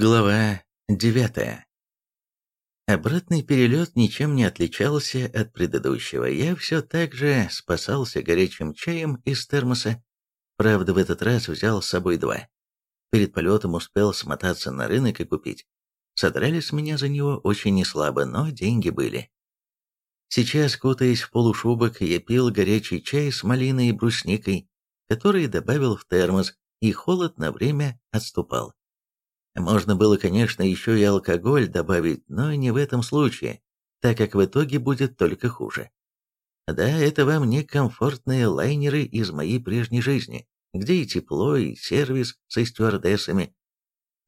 Глава 9. Обратный перелет ничем не отличался от предыдущего. Я все так же спасался горячим чаем из термоса. Правда, в этот раз взял с собой два. Перед полетом успел смотаться на рынок и купить. Содрали с меня за него очень неслабо, но деньги были. Сейчас, кутаясь в полушубок, я пил горячий чай с малиной и брусникой, который добавил в термос, и холод на время отступал. Можно было, конечно, еще и алкоголь добавить, но не в этом случае, так как в итоге будет только хуже. Да, это вам не комфортные лайнеры из моей прежней жизни, где и тепло, и сервис со стюардессами.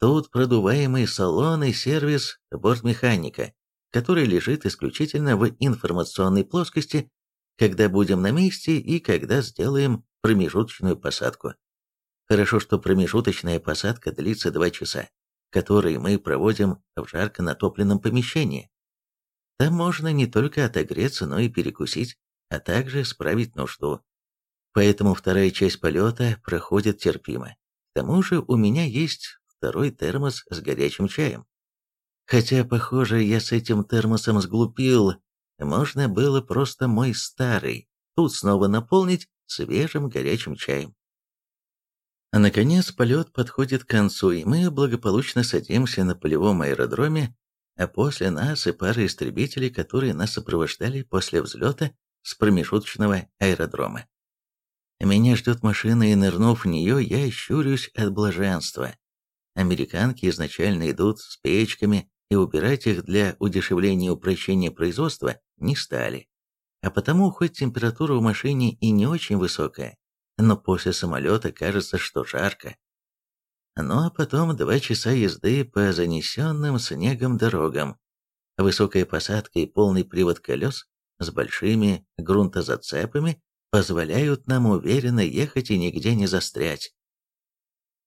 Тут продуваемый салон и сервис бортмеханика, который лежит исключительно в информационной плоскости, когда будем на месте и когда сделаем промежуточную посадку. Хорошо, что промежуточная посадка длится два часа, которые мы проводим в жарко натопленном помещении. Там можно не только отогреться, но и перекусить, а также справить нужду. Поэтому вторая часть полета проходит терпимо. К тому же у меня есть второй термос с горячим чаем. Хотя, похоже, я с этим термосом сглупил, можно было просто мой старый тут снова наполнить свежим горячим чаем. А наконец полет подходит к концу, и мы благополучно садимся на полевом аэродроме, а после нас и пара истребителей, которые нас сопровождали после взлета с промежуточного аэродрома. Меня ждет машина, и нырнув в нее, я щурюсь от блаженства. Американки изначально идут с печками, и убирать их для удешевления и упрощения производства не стали. А потому, хоть температура в машине и не очень высокая, но после самолета кажется, что жарко. Ну а потом два часа езды по занесенным снегом дорогам, высокая посадка и полный привод колес с большими грунтозацепами позволяют нам уверенно ехать и нигде не застрять.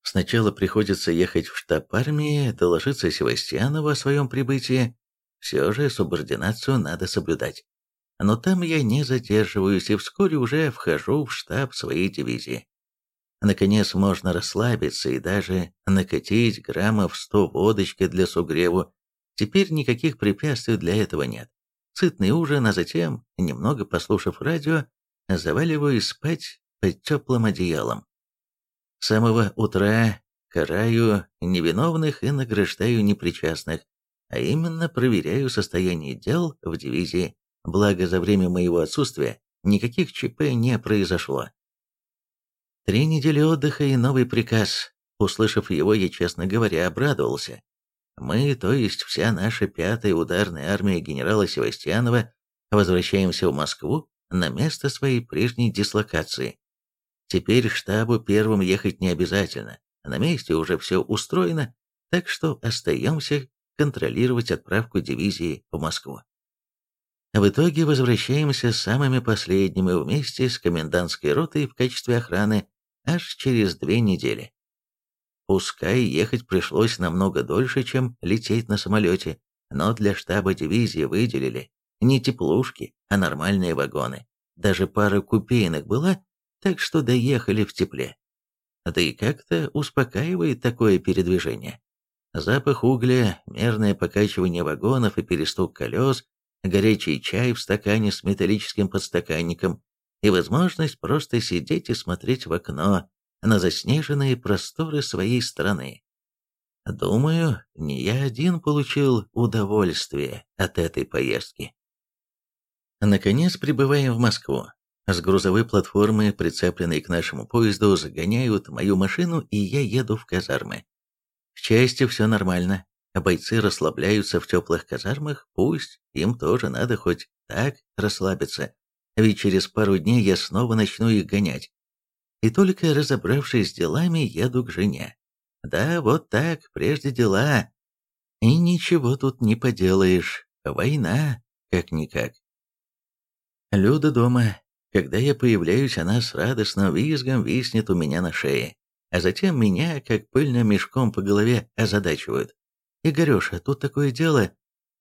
Сначала приходится ехать в штаб армии, доложиться Севастьянову о своем прибытии. Все же субординацию надо соблюдать но там я не задерживаюсь и вскоре уже вхожу в штаб своей дивизии. Наконец можно расслабиться и даже накатить граммов сто водочки для сугреву. Теперь никаких препятствий для этого нет. Сытный ужин, а затем, немного послушав радио, заваливаюсь спать под теплым одеялом. С самого утра караю невиновных и награждаю непричастных, а именно проверяю состояние дел в дивизии. Благо, за время моего отсутствия никаких ЧП не произошло. Три недели отдыха и новый приказ. Услышав его, я, честно говоря, обрадовался. Мы, то есть вся наша пятая ударная армия генерала Севастьянова, возвращаемся в Москву на место своей прежней дислокации. Теперь штабу первым ехать не обязательно. На месте уже все устроено, так что остаемся контролировать отправку дивизии в Москву. В итоге возвращаемся самыми последними вместе с комендантской ротой в качестве охраны аж через две недели. Пускай ехать пришлось намного дольше, чем лететь на самолете, но для штаба дивизии выделили не теплушки, а нормальные вагоны. Даже пара купейных была, так что доехали в тепле. Да и как-то успокаивает такое передвижение. Запах угля, мерное покачивание вагонов и перестук колес горячий чай в стакане с металлическим подстаканником и возможность просто сидеть и смотреть в окно на заснеженные просторы своей страны. Думаю, не я один получил удовольствие от этой поездки. Наконец прибываем в Москву. С грузовой платформы, прицепленной к нашему поезду, загоняют мою машину, и я еду в казармы. В части все нормально. Бойцы расслабляются в теплых казармах, пусть им тоже надо хоть так расслабиться, ведь через пару дней я снова начну их гонять. И только разобравшись с делами, еду к жене. Да, вот так, прежде дела. И ничего тут не поделаешь. Война, как-никак. Люда дома. Когда я появляюсь, она с радостным визгом виснет у меня на шее. А затем меня, как пыльным мешком по голове, озадачивают. «Игореша, тут такое дело.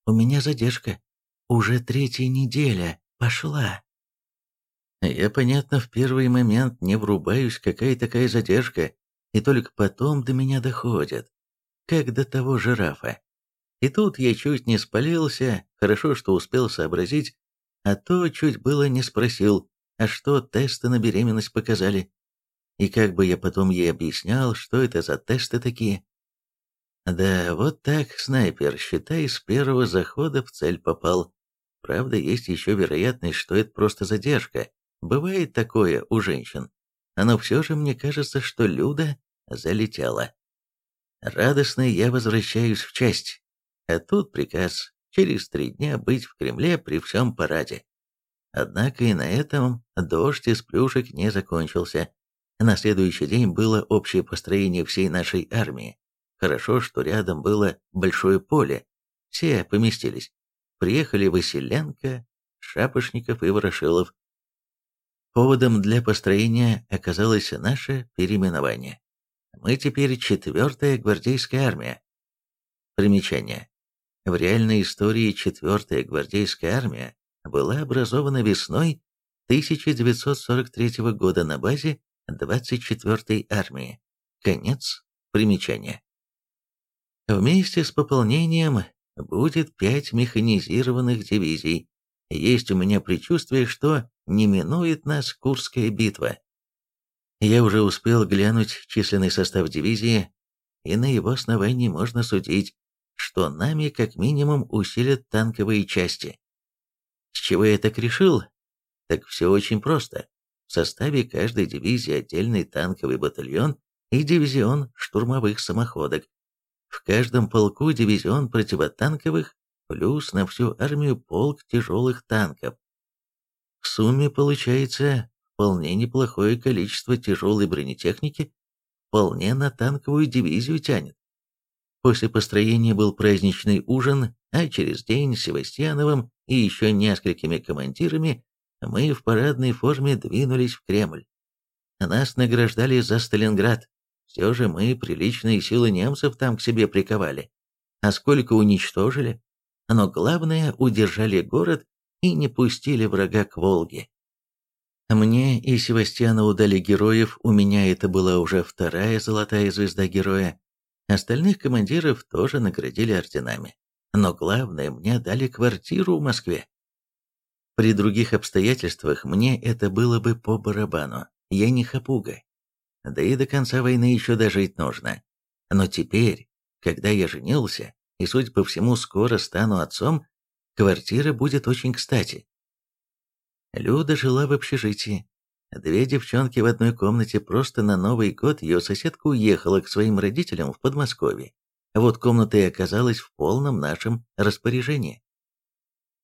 У меня задержка. Уже третья неделя. Пошла». Я, понятно, в первый момент не врубаюсь, какая такая задержка, и только потом до меня доходит. как до того жирафа. И тут я чуть не спалился, хорошо, что успел сообразить, а то чуть было не спросил, а что тесты на беременность показали. И как бы я потом ей объяснял, что это за тесты такие. Да, вот так, снайпер, считай, с первого захода в цель попал. Правда, есть еще вероятность, что это просто задержка. Бывает такое у женщин. Но все же мне кажется, что Люда залетела. Радостно я возвращаюсь в часть. А тут приказ через три дня быть в Кремле при всем параде. Однако и на этом дождь из плюшек не закончился. На следующий день было общее построение всей нашей армии. Хорошо, что рядом было большое поле. Все поместились. Приехали Василенко, Шапошников и Ворошилов. Поводом для построения оказалось наше переименование. Мы теперь четвертая гвардейская армия. Примечание. В реальной истории четвертая гвардейская армия была образована весной 1943 года на базе 24-й армии. Конец примечания. Вместе с пополнением будет пять механизированных дивизий. Есть у меня предчувствие, что не минует нас Курская битва. Я уже успел глянуть численный состав дивизии, и на его основании можно судить, что нами как минимум усилят танковые части. С чего я так решил? Так все очень просто. В составе каждой дивизии отдельный танковый батальон и дивизион штурмовых самоходок. В каждом полку дивизион противотанковых, плюс на всю армию полк тяжелых танков. В сумме получается вполне неплохое количество тяжелой бронетехники, вполне на танковую дивизию тянет. После построения был праздничный ужин, а через день с Севастьяновым и еще несколькими командирами мы в парадной форме двинулись в Кремль. Нас награждали за Сталинград. Все же мы приличные силы немцев там к себе приковали. А сколько уничтожили? Но главное, удержали город и не пустили врага к Волге. Мне и Севастьянову дали героев, у меня это была уже вторая золотая звезда героя. Остальных командиров тоже наградили орденами. Но главное, мне дали квартиру в Москве. При других обстоятельствах мне это было бы по барабану. Я не хапуга. Да и до конца войны еще дожить нужно. Но теперь, когда я женился, и, судя по всему, скоро стану отцом, квартира будет очень кстати. Люда жила в общежитии. Две девчонки в одной комнате, просто на Новый год ее соседка уехала к своим родителям в Подмосковье. Вот комната и оказалась в полном нашем распоряжении.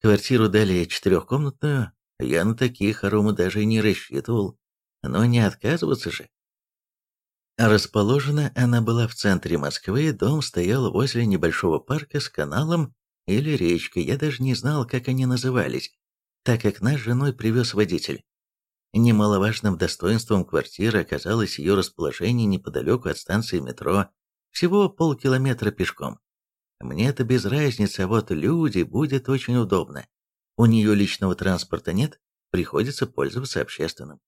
Квартиру дали четырехкомнатную, я на такие хоромы даже не рассчитывал. Но не отказываться же. Расположена она была в центре Москвы, дом стоял возле небольшого парка с каналом или речкой, я даже не знал, как они назывались, так как нас женой привез водитель. Немаловажным достоинством квартиры оказалось ее расположение неподалеку от станции метро, всего полкилометра пешком. Мне-то без разницы, а вот люди будет очень удобно. У нее личного транспорта нет, приходится пользоваться общественным.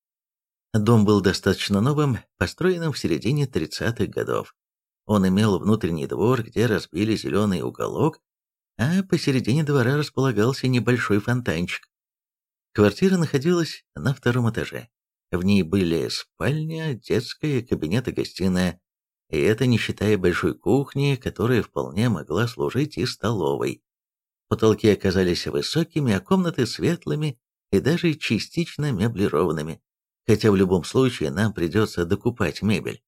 Дом был достаточно новым, построенным в середине 30-х годов. Он имел внутренний двор, где разбили зеленый уголок, а посередине двора располагался небольшой фонтанчик. Квартира находилась на втором этаже. В ней были спальня, детская, кабинет и гостиная. И это не считая большой кухни, которая вполне могла служить и столовой. Потолки оказались высокими, а комнаты светлыми и даже частично меблированными хотя в любом случае нам придется докупать мебель.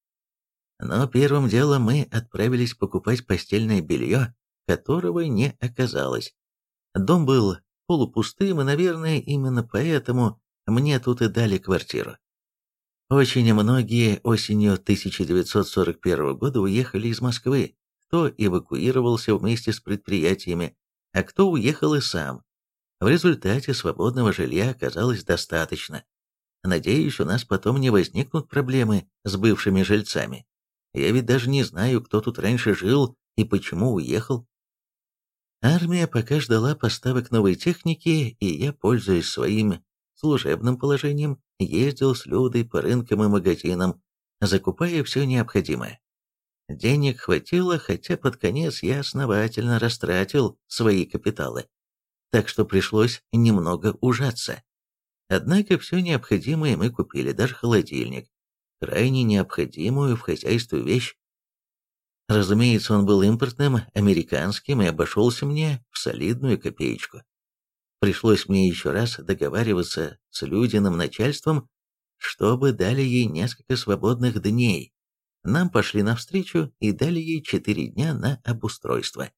Но первым делом мы отправились покупать постельное белье, которого не оказалось. Дом был полупустым, и, наверное, именно поэтому мне тут и дали квартиру. Очень многие осенью 1941 года уехали из Москвы, кто эвакуировался вместе с предприятиями, а кто уехал и сам. В результате свободного жилья оказалось достаточно. Надеюсь, у нас потом не возникнут проблемы с бывшими жильцами. Я ведь даже не знаю, кто тут раньше жил и почему уехал. Армия пока ждала поставок новой техники, и я, пользуясь своим служебным положением, ездил с Людой по рынкам и магазинам, закупая все необходимое. Денег хватило, хотя под конец я основательно растратил свои капиталы, так что пришлось немного ужаться. Однако все необходимое мы купили, даже холодильник, крайне необходимую в хозяйстве вещь. Разумеется, он был импортным, американским и обошелся мне в солидную копеечку. Пришлось мне еще раз договариваться с Людиным начальством, чтобы дали ей несколько свободных дней. Нам пошли навстречу и дали ей четыре дня на обустройство.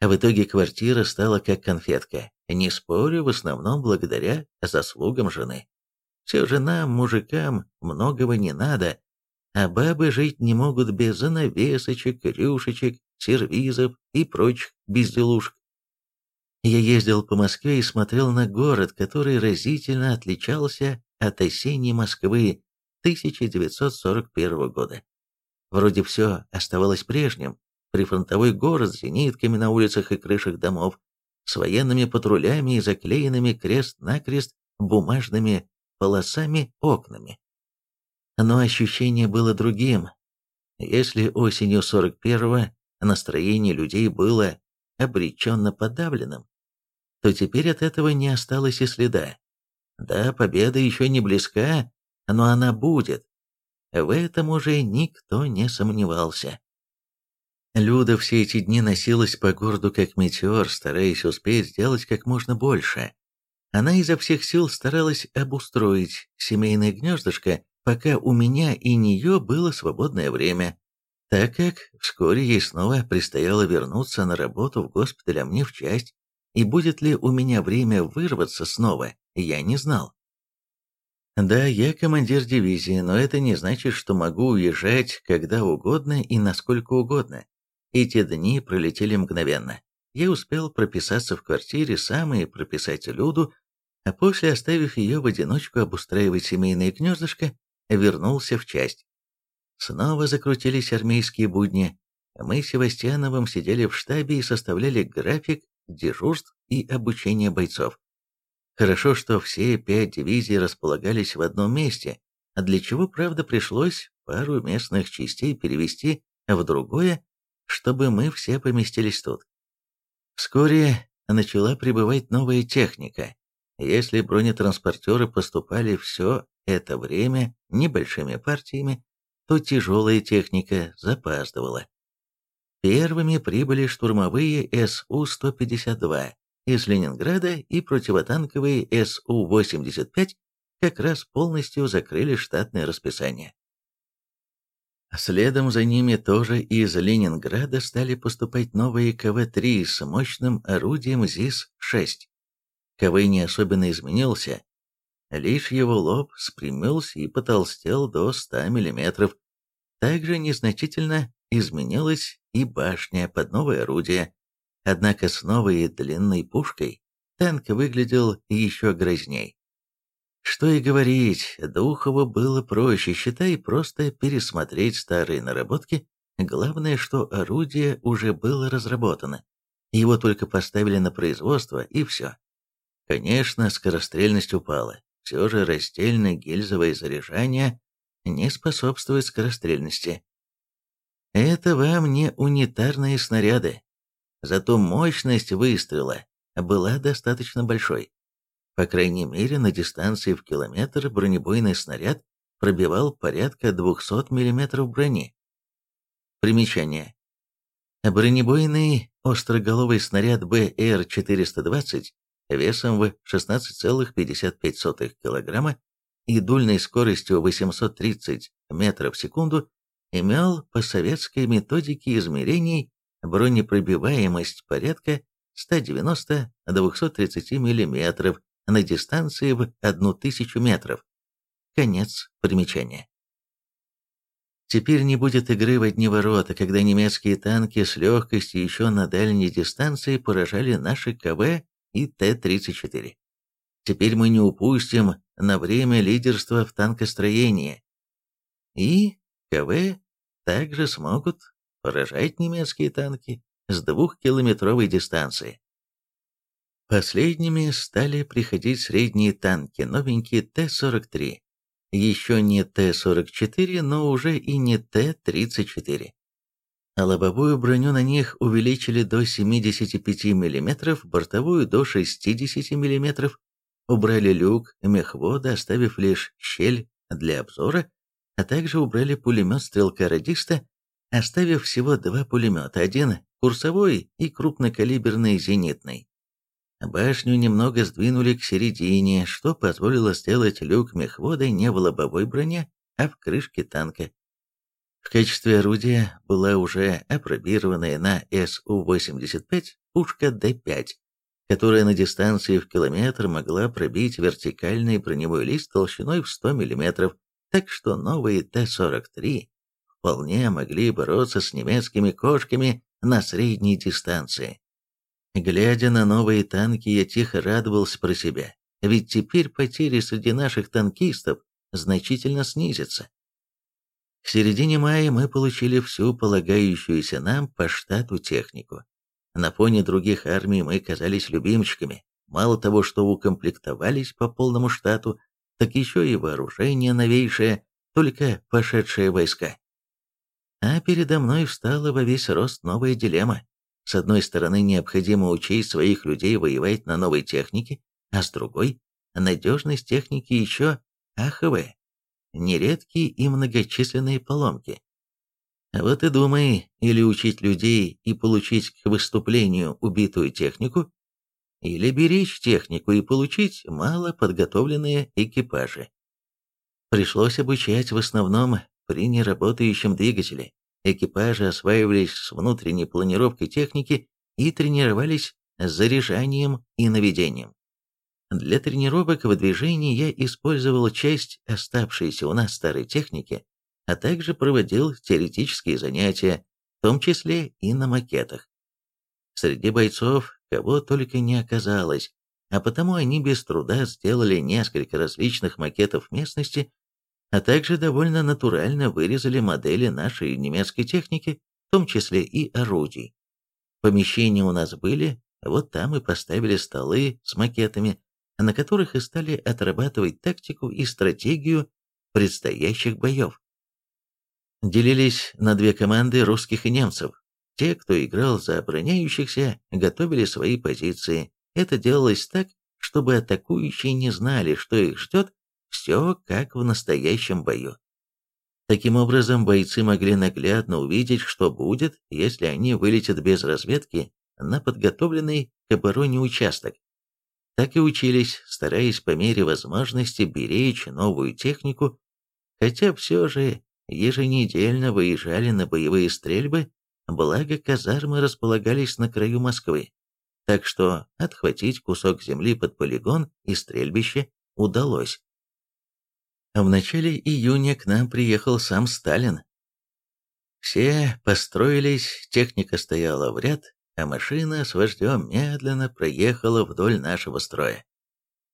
В итоге квартира стала как конфетка, не спорю, в основном благодаря заслугам жены. Все же нам, мужикам, многого не надо, а бабы жить не могут без занавесочек, рюшечек, сервизов и прочих безделушек. Я ездил по Москве и смотрел на город, который разительно отличался от осенней Москвы 1941 года. Вроде все оставалось прежним, прифронтовой город с зенитками на улицах и крышах домов, с военными патрулями и заклеенными крест-накрест бумажными полосами окнами. Но ощущение было другим. Если осенью 41-го настроение людей было обреченно подавленным, то теперь от этого не осталось и следа. Да, победа еще не близка, но она будет. В этом уже никто не сомневался. Люда все эти дни носилась по городу как метеор, стараясь успеть сделать как можно больше. Она изо всех сил старалась обустроить семейное гнездышко, пока у меня и нее было свободное время, так как вскоре ей снова предстояло вернуться на работу в госпиталь, а мне в часть, и будет ли у меня время вырваться снова, я не знал. Да, я командир дивизии, но это не значит, что могу уезжать когда угодно и насколько угодно. Эти дни пролетели мгновенно. Я успел прописаться в квартире сам и прописать Люду, а после, оставив ее в одиночку обустраивать семейное гнездышко, вернулся в часть. Снова закрутились армейские будни. Мы с Севастьяновым сидели в штабе и составляли график дежурств и обучения бойцов. Хорошо, что все пять дивизий располагались в одном месте, а для чего, правда, пришлось пару местных частей перевести в другое, чтобы мы все поместились тут. Вскоре начала прибывать новая техника. Если бронетранспортеры поступали все это время небольшими партиями, то тяжелая техника запаздывала. Первыми прибыли штурмовые СУ-152 из Ленинграда и противотанковые СУ-85 как раз полностью закрыли штатное расписание. Следом за ними тоже из Ленинграда стали поступать новые КВ-3 с мощным орудием ЗИС-6. КВ не особенно изменился, лишь его лоб спрямился и потолстел до 100 мм. Также незначительно изменилась и башня под новое орудие, однако с новой длинной пушкой танк выглядел еще грозней. Что и говорить, Духову было проще, считай, просто пересмотреть старые наработки, главное, что орудие уже было разработано, его только поставили на производство, и все. Конечно, скорострельность упала, все же растельно-гильзовое заряжание не способствует скорострельности. Это вам не унитарные снаряды. Зато мощность выстрела была достаточно большой. По крайней мере, на дистанции в километр бронебойный снаряд пробивал порядка 200 мм брони. Примечание. Бронебойный остроголовый снаряд БР-420 весом в 16,55 кг и дульной скоростью 830 метров в секунду имел по советской методике измерений бронепробиваемость порядка 190-230 мм на дистанции в 1000 метров. Конец примечания. Теперь не будет игры в одни ворота, когда немецкие танки с легкостью еще на дальней дистанции поражали наши КВ и Т-34. Теперь мы не упустим на время лидерства в танкостроении. И КВ также смогут поражать немецкие танки с двухкилометровой дистанции. Последними стали приходить средние танки, новенькие Т-43. Еще не Т-44, но уже и не Т-34. а лобовую броню на них увеличили до 75 мм, бортовую до 60 мм, убрали люк мехвода, оставив лишь щель для обзора, а также убрали пулемет стрелка-радиста, оставив всего два пулемета, один курсовой и крупнокалиберный зенитный. Башню немного сдвинули к середине, что позволило сделать люк мехвода не в лобовой броне, а в крышке танка. В качестве орудия была уже апробированная на СУ-85 пушка Д-5, которая на дистанции в километр могла пробить вертикальный броневой лист толщиной в 100 мм, так что новые Т-43 вполне могли бороться с немецкими кошками на средней дистанции. Глядя на новые танки, я тихо радовался про себя, ведь теперь потери среди наших танкистов значительно снизятся. К середине мая мы получили всю полагающуюся нам по штату технику. На фоне других армий мы казались любимчиками. Мало того, что укомплектовались по полному штату, так еще и вооружение новейшее, только пошедшие войска. А передо мной встала во весь рост новая дилемма. С одной стороны, необходимо учить своих людей воевать на новой технике, а с другой, надежность техники еще аховая, нередкие и многочисленные поломки. Вот и думай, или учить людей и получить к выступлению убитую технику, или беречь технику и получить мало подготовленные экипажи. Пришлось обучать в основном при неработающем двигателе, Экипажи осваивались с внутренней планировкой техники и тренировались с заряжанием и наведением. Для тренировок в движении я использовал часть оставшейся у нас старой техники, а также проводил теоретические занятия, в том числе и на макетах. Среди бойцов кого только не оказалось, а потому они без труда сделали несколько различных макетов местности а также довольно натурально вырезали модели нашей немецкой техники, в том числе и орудий. Помещения у нас были, вот там и поставили столы с макетами, на которых и стали отрабатывать тактику и стратегию предстоящих боев. Делились на две команды русских и немцев. Те, кто играл за обороняющихся, готовили свои позиции. Это делалось так, чтобы атакующие не знали, что их ждет, все как в настоящем бою. Таким образом, бойцы могли наглядно увидеть, что будет, если они вылетят без разведки на подготовленный к обороне участок. Так и учились, стараясь по мере возможности беречь новую технику, хотя все же еженедельно выезжали на боевые стрельбы, благо казармы располагались на краю Москвы, так что отхватить кусок земли под полигон и стрельбище удалось. В начале июня к нам приехал сам Сталин. Все построились, техника стояла в ряд, а машина с вождем медленно проехала вдоль нашего строя.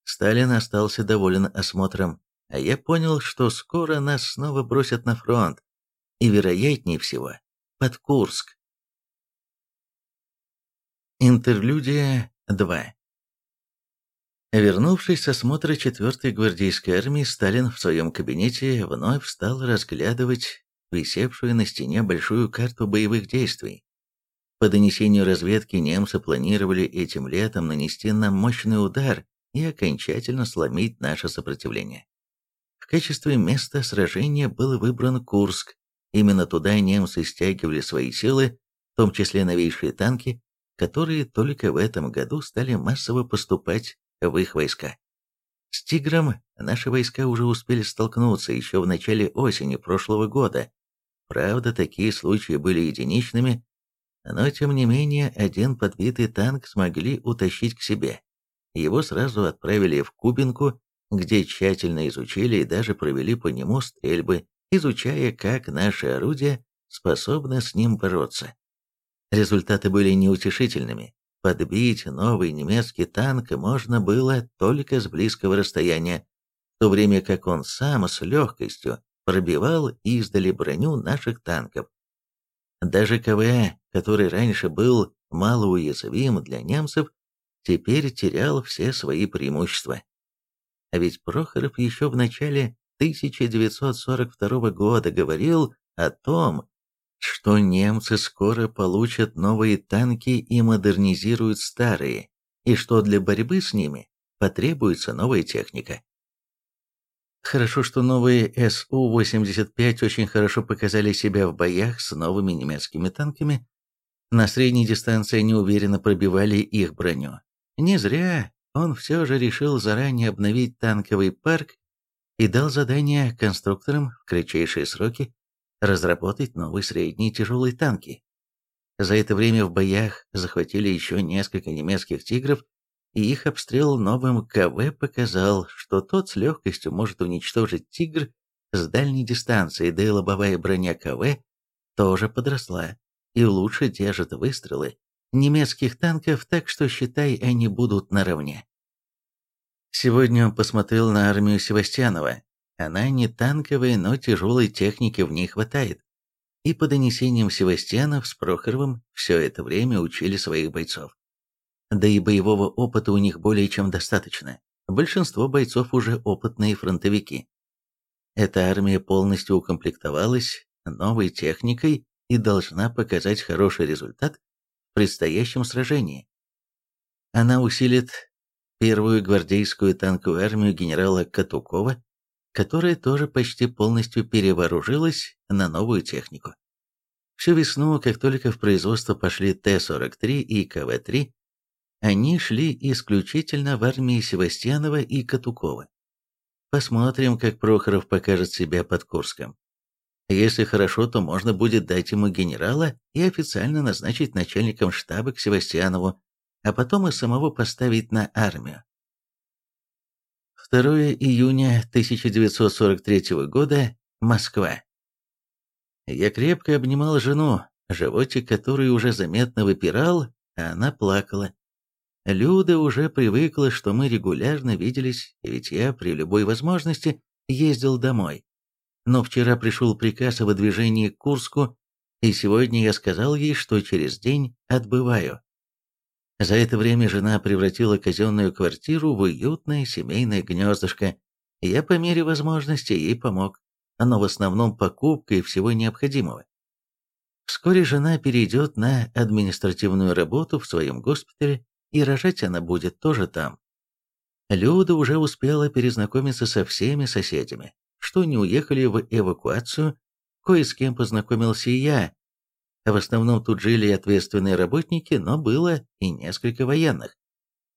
Сталин остался доволен осмотром, а я понял, что скоро нас снова бросят на фронт, и, вероятнее всего, под Курск. Интерлюдия 2 Вернувшись с осмотра 4-й гвардейской армии, Сталин в своем кабинете вновь стал разглядывать висевшую на стене большую карту боевых действий. По донесению разведки немцы планировали этим летом нанести нам мощный удар и окончательно сломить наше сопротивление. В качестве места сражения был выбран Курск. Именно туда немцы стягивали свои силы, в том числе новейшие танки, которые только в этом году стали массово поступать в их войска. С «Тигром» наши войска уже успели столкнуться еще в начале осени прошлого года. Правда, такие случаи были единичными, но тем не менее один подбитый танк смогли утащить к себе. Его сразу отправили в Кубинку, где тщательно изучили и даже провели по нему стрельбы, изучая, как наши орудия способны с ним бороться. Результаты были неутешительными. Подбить новый немецкий танк можно было только с близкого расстояния, в то время как он сам с легкостью пробивал издали броню наших танков. Даже КВ, который раньше был малоуязвим для немцев, теперь терял все свои преимущества. А ведь Прохоров еще в начале 1942 года говорил о том, что немцы скоро получат новые танки и модернизируют старые, и что для борьбы с ними потребуется новая техника. Хорошо, что новые СУ-85 очень хорошо показали себя в боях с новыми немецкими танками. На средней дистанции они уверенно пробивали их броню. Не зря он все же решил заранее обновить танковый парк и дал задание конструкторам в кратчайшие сроки разработать новые средние тяжелые танки. За это время в боях захватили еще несколько немецких «Тигров», и их обстрел новым КВ показал, что тот с легкостью может уничтожить «Тигр» с дальней дистанции, да и лобовая броня КВ тоже подросла и лучше держит выстрелы немецких танков, так что, считай, они будут наравне. Сегодня он посмотрел на армию Севастьянова. Она не танковая, но тяжелой техники в ней хватает. И по донесениям Севастьянов с Прохоровым все это время учили своих бойцов. Да и боевого опыта у них более чем достаточно. Большинство бойцов уже опытные фронтовики. Эта армия полностью укомплектовалась новой техникой и должна показать хороший результат в предстоящем сражении. Она усилит первую гвардейскую танковую армию генерала Катукова, которая тоже почти полностью перевооружилась на новую технику. Всю весну, как только в производство пошли Т-43 и КВ-3, они шли исключительно в армии Севастьянова и Катукова. Посмотрим, как Прохоров покажет себя под Курском. Если хорошо, то можно будет дать ему генерала и официально назначить начальником штаба к Севастьянову, а потом и самого поставить на армию. 2 июня 1943 года, Москва. Я крепко обнимал жену, животик которой уже заметно выпирал, а она плакала. Люда уже привыкла, что мы регулярно виделись, ведь я при любой возможности ездил домой. Но вчера пришел приказ о выдвижении к Курску, и сегодня я сказал ей, что через день отбываю. За это время жена превратила казенную квартиру в уютное семейное гнездышко. Я по мере возможности ей помог, но в основном покупкой всего необходимого. Вскоре жена перейдет на административную работу в своем госпитале, и рожать она будет тоже там. Люда уже успела перезнакомиться со всеми соседями, что не уехали в эвакуацию, кое с кем познакомился и я, в основном тут жили ответственные работники, но было и несколько военных.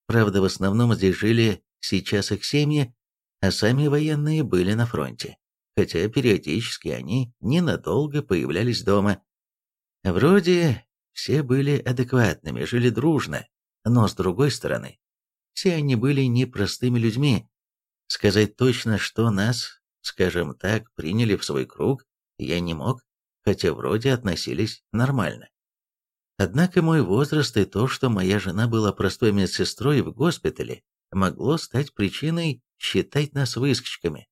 Правда, в основном здесь жили сейчас их семьи, а сами военные были на фронте, хотя периодически они ненадолго появлялись дома. Вроде все были адекватными, жили дружно, но с другой стороны, все они были непростыми людьми. Сказать точно, что нас, скажем так, приняли в свой круг, я не мог, хотя вроде относились нормально. Однако мой возраст и то, что моя жена была простой медсестрой в госпитале, могло стать причиной считать нас выскочками.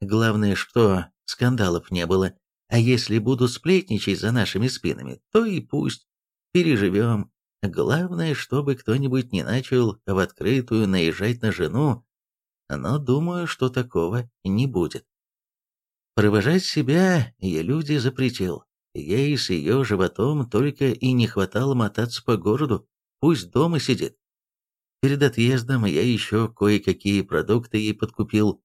Главное, что скандалов не было, а если буду сплетничать за нашими спинами, то и пусть. Переживем. Главное, чтобы кто-нибудь не начал в открытую наезжать на жену, но думаю, что такого не будет. Провожать себя я люди запретил. Ей с ее животом только и не хватало мотаться по городу, пусть дома сидит. Перед отъездом я еще кое-какие продукты ей подкупил.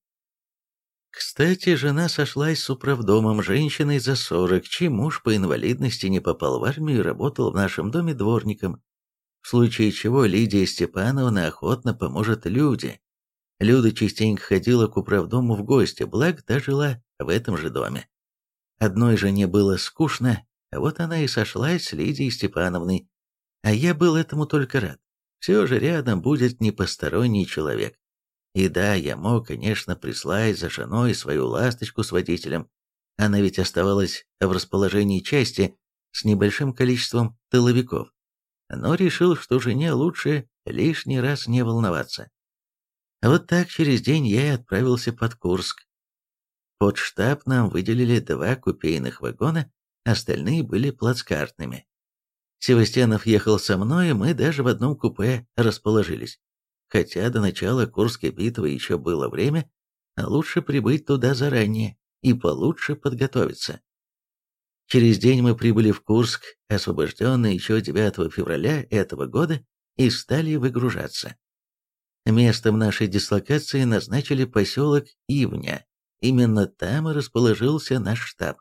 Кстати, жена сошлась с управдомом женщиной за сорок, чей муж по инвалидности не попал в армию и работал в нашем доме дворником. В случае чего Лидия Степановна охотно поможет Люде. Люда частенько ходила к управдому в гости, благо та жила в этом же доме. Одной жене было скучно, вот она и сошлась с Лидией Степановной, а я был этому только рад. Все же рядом будет не посторонний человек. И да, я мог, конечно, прислать за женой свою ласточку с водителем. Она ведь оставалась в расположении части с небольшим количеством тыловиков. Но решил, что жене лучше лишний раз не волноваться. Вот так через день я и отправился под Курск, под штаб нам выделили два купейных вагона, остальные были плацкартными. Севастьянов ехал со мной, и мы даже в одном купе расположились. Хотя до начала Курской битвы еще было время, а лучше прибыть туда заранее и получше подготовиться. Через день мы прибыли в Курск, освобожденный еще 9 февраля этого года, и стали выгружаться. Местом нашей дислокации назначили поселок Ивня. Именно там и расположился наш штаб.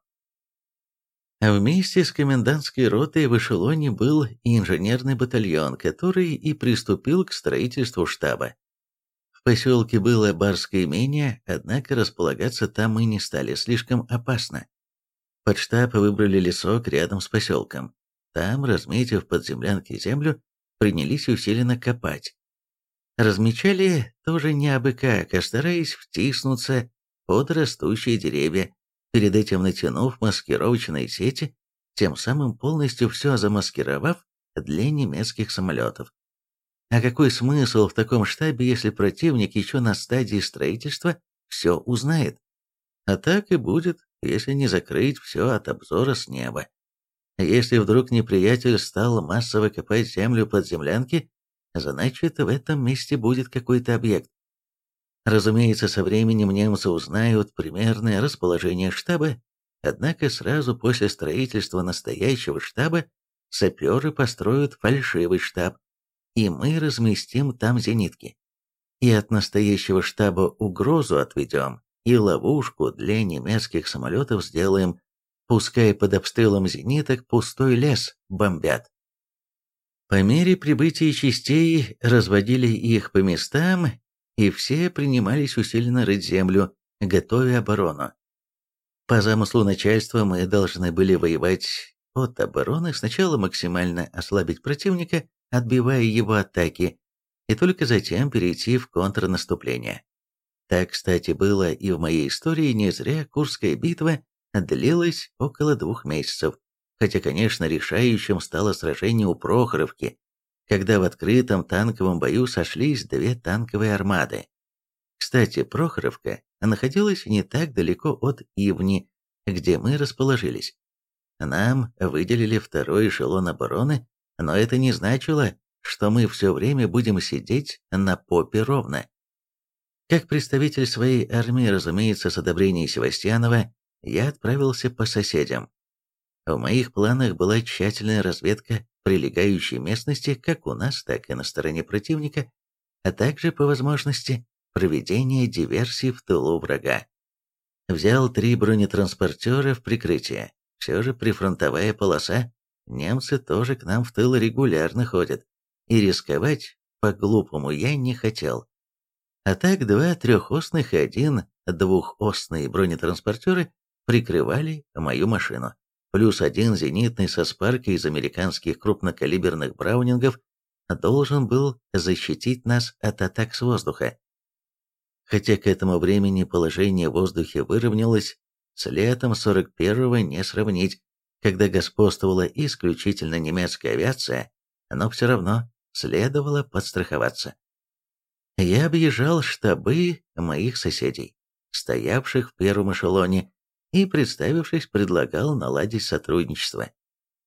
А вместе с комендантской ротой в эшелоне был инженерный батальон, который и приступил к строительству штаба. В поселке было барское имение, однако располагаться там мы не стали, слишком опасно. Под штаб выбрали лесок рядом с поселком. Там, разметив под землянки землю, принялись усиленно копать. Размечали тоже не абы как, а стараясь втиснуться под растущие деревья, перед этим натянув маскировочные сети, тем самым полностью все замаскировав для немецких самолетов. А какой смысл в таком штабе, если противник еще на стадии строительства все узнает? А так и будет, если не закрыть все от обзора с неба. Если вдруг неприятель стал массово копать землю под землянки, значит в этом месте будет какой-то объект. Разумеется, со временем немцы узнают примерное расположение штаба, однако сразу после строительства настоящего штаба саперы построят фальшивый штаб, и мы разместим там зенитки. И от настоящего штаба угрозу отведем, и ловушку для немецких самолетов сделаем, пускай под обстрелом зениток пустой лес бомбят. По мере прибытия частей разводили их по местам и все принимались усиленно рыть землю, готовя оборону. По замыслу начальства мы должны были воевать от обороны, сначала максимально ослабить противника, отбивая его атаки, и только затем перейти в контрнаступление. Так, кстати, было и в моей истории не зря Курская битва длилась около двух месяцев, хотя, конечно, решающим стало сражение у Прохоровки, когда в открытом танковом бою сошлись две танковые армады. Кстати, Прохоровка находилась не так далеко от Ивни, где мы расположились. Нам выделили второй эшелон обороны, но это не значило, что мы все время будем сидеть на попе ровно. Как представитель своей армии, разумеется, с одобрения Севастьянова, я отправился по соседям. В моих планах была тщательная разведка прилегающей местности как у нас, так и на стороне противника, а также, по возможности, проведение диверсий в тылу врага. Взял три бронетранспортера в прикрытие. Все же прифронтовая полоса, немцы тоже к нам в тыл регулярно ходят, и рисковать по-глупому я не хотел. А так два трехосных и один двухосные бронетранспортеры прикрывали мою машину плюс один зенитный со спаркой из американских крупнокалиберных браунингов должен был защитить нас от атак с воздуха. Хотя к этому времени положение в воздухе выровнялось, с летом 41-го не сравнить, когда господствовала исключительно немецкая авиация, но все равно следовало подстраховаться. Я объезжал штабы моих соседей, стоявших в первом эшелоне, и, представившись, предлагал наладить сотрудничество.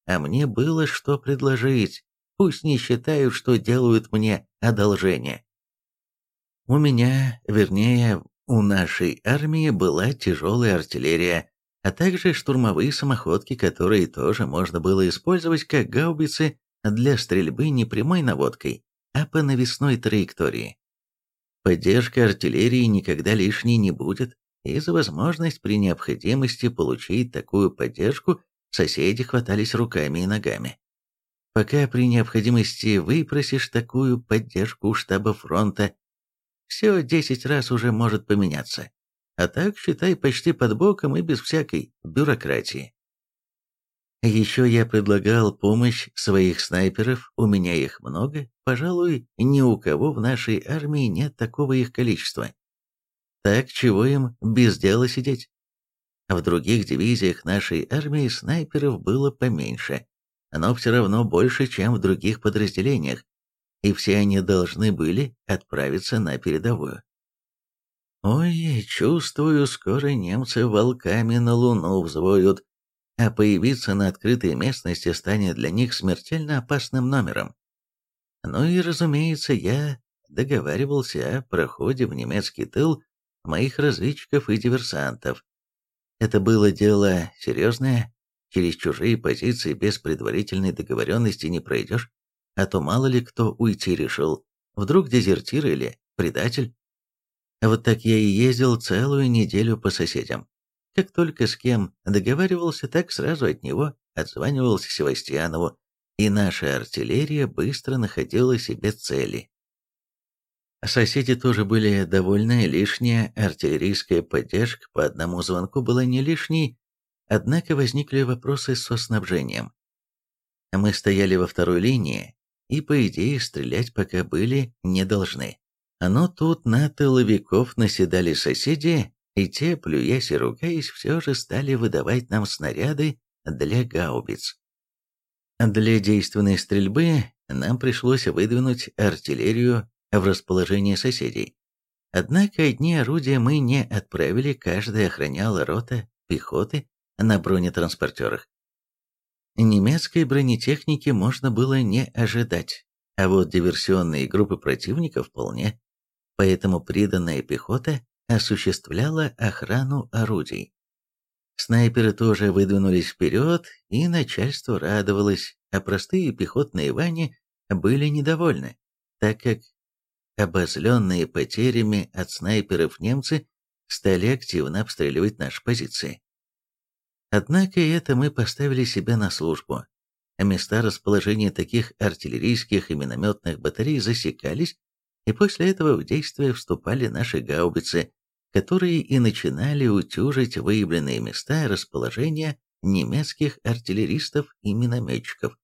А мне было что предложить, пусть не считают, что делают мне одолжение. У меня, вернее, у нашей армии была тяжелая артиллерия, а также штурмовые самоходки, которые тоже можно было использовать как гаубицы для стрельбы не прямой наводкой, а по навесной траектории. Поддержка артиллерии никогда лишней не будет, и за возможность при необходимости получить такую поддержку соседи хватались руками и ногами. Пока при необходимости выпросишь такую поддержку у штаба фронта, все десять раз уже может поменяться. А так, считай, почти под боком и без всякой бюрократии. Еще я предлагал помощь своих снайперов, у меня их много, пожалуй, ни у кого в нашей армии нет такого их количества. Так чего им без дела сидеть? В других дивизиях нашей армии снайперов было поменьше, но все равно больше, чем в других подразделениях, и все они должны были отправиться на передовую. Ой, чувствую, скоро немцы волками на луну взвоют, а появиться на открытой местности станет для них смертельно опасным номером. Ну и, разумеется, я договаривался о проходе в немецкий тыл моих разведчиков и диверсантов. Это было дело серьезное, Через чужие позиции без предварительной договоренности не пройдешь, а то мало ли кто уйти решил, вдруг дезертир или предатель. Вот так я и ездил целую неделю по соседям. Как только с кем договаривался, так сразу от него отзванивался Севастьянову, и наша артиллерия быстро находила себе цели. Соседи тоже были довольны, лишняя артиллерийская поддержка по одному звонку была не лишней, однако возникли вопросы со снабжением. Мы стояли во второй линии, и, по идее, стрелять пока были не должны. Но тут на тыловиков наседали соседи, и те, плюясь и ругаясь, все же стали выдавать нам снаряды для гаубиц. Для действенной стрельбы нам пришлось выдвинуть артиллерию в расположение соседей. Однако одни орудия мы не отправили, каждая охраняла рота пехоты на бронетранспортерах. Немецкой бронетехники можно было не ожидать, а вот диверсионные группы противника вполне. Поэтому приданная пехота осуществляла охрану орудий. Снайперы тоже выдвинулись вперед, и начальство радовалось, а простые пехотные вани были недовольны, так как обозленные потерями от снайперов немцы стали активно обстреливать наши позиции. Однако это мы поставили себя на службу. Места расположения таких артиллерийских и минометных батарей засекались, и после этого в действие вступали наши гаубицы, которые и начинали утюжить выявленные места расположения немецких артиллеристов и минометчиков.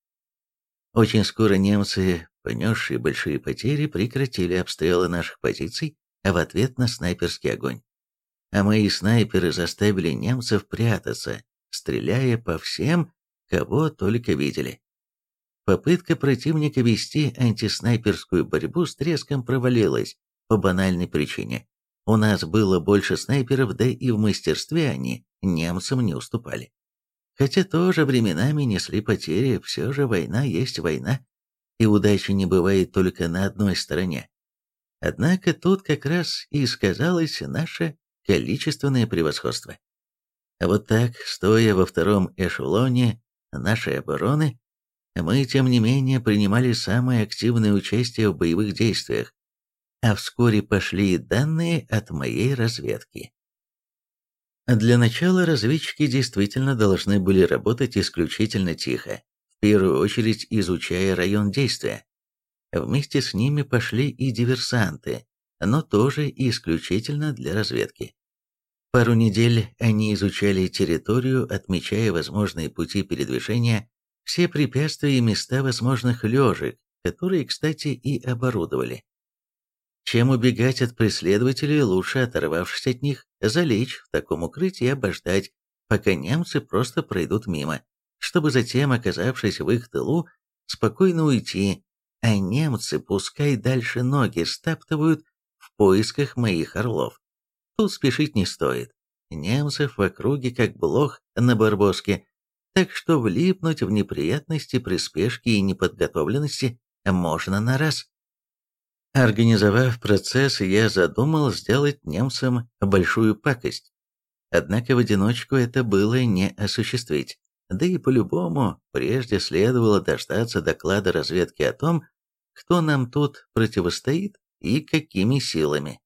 Очень скоро немцы, понесшие большие потери, прекратили обстрелы наших позиций а в ответ на снайперский огонь. А мои снайперы заставили немцев прятаться, стреляя по всем, кого только видели. Попытка противника вести антиснайперскую борьбу с треском провалилась по банальной причине. У нас было больше снайперов, да и в мастерстве они немцам не уступали. Хотя тоже временами несли потери, все же война есть война, и удачи не бывает только на одной стороне. Однако тут как раз и сказалось наше количественное превосходство. Вот так, стоя во втором эшелоне нашей обороны, мы, тем не менее, принимали самое активное участие в боевых действиях, а вскоре пошли данные от моей разведки. Для начала разведчики действительно должны были работать исключительно тихо, в первую очередь изучая район действия. Вместе с ними пошли и диверсанты, но тоже исключительно для разведки. Пару недель они изучали территорию, отмечая возможные пути передвижения, все препятствия и места возможных лежек, которые, кстати, и оборудовали. Чем убегать от преследователей, лучше, оторвавшись от них, залечь в таком укрытии и обождать, пока немцы просто пройдут мимо, чтобы затем, оказавшись в их тылу, спокойно уйти, а немцы пускай дальше ноги стаптывают в поисках моих орлов. Тут спешить не стоит. Немцев в округе как блох на барбоске, так что влипнуть в неприятности при спешке и неподготовленности можно на раз. Организовав процесс, я задумал сделать немцам большую пакость. Однако в одиночку это было не осуществить. Да и по-любому, прежде следовало дождаться доклада разведки о том, кто нам тут противостоит и какими силами.